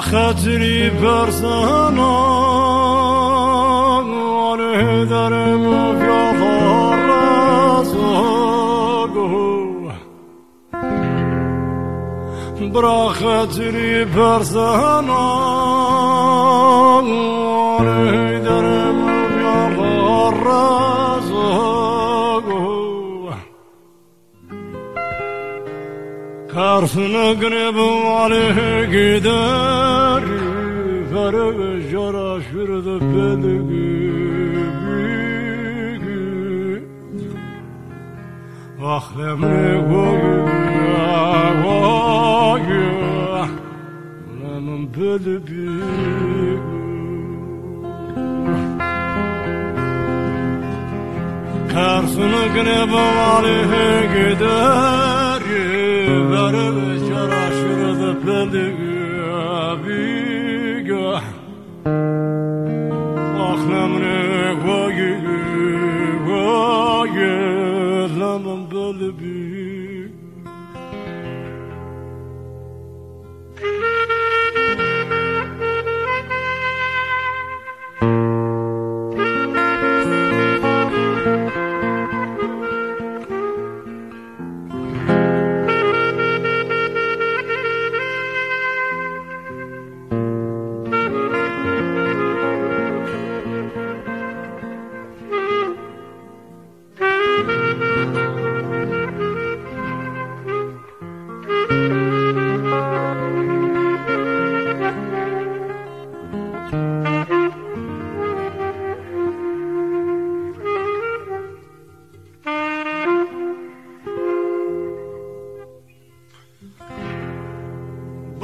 خطری برزنا آره درم برا خطری برزنا آره درم رازاگو Καρφνό κρεβό αλεγγυδάρι Φαρέγε γιώρα σφύρδε πέντεγγυ Αχ λεμνέ γόγια γόγια Λέμον πέντε πήγου Karşını güne bağlı gider Verimiz yaraşırdı peldi güya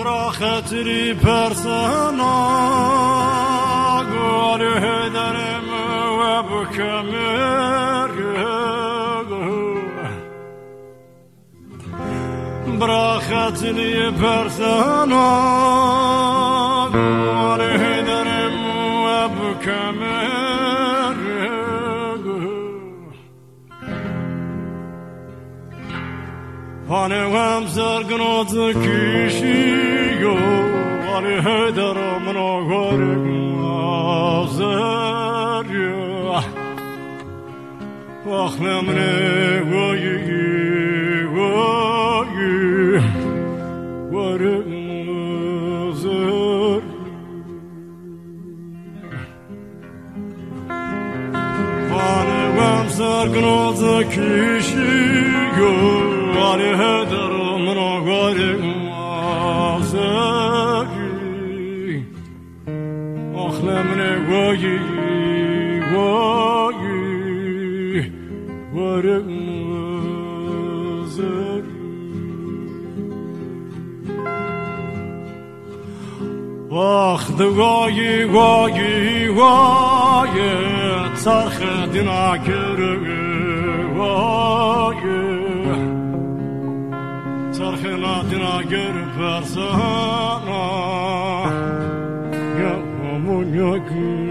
برا خطری پرسنا گاره درم و بکمر برا خطری پرسنا گاره درم و بکمر Hanem zargnot kishiyo Vale hedera mnogorek mazerya Vahlemne goyi goyi Varek mazerya Hanem zargnot kishiyo Vale hedera mnogorek mazerya Ahlemne adına görüp versana Yavrumun yakın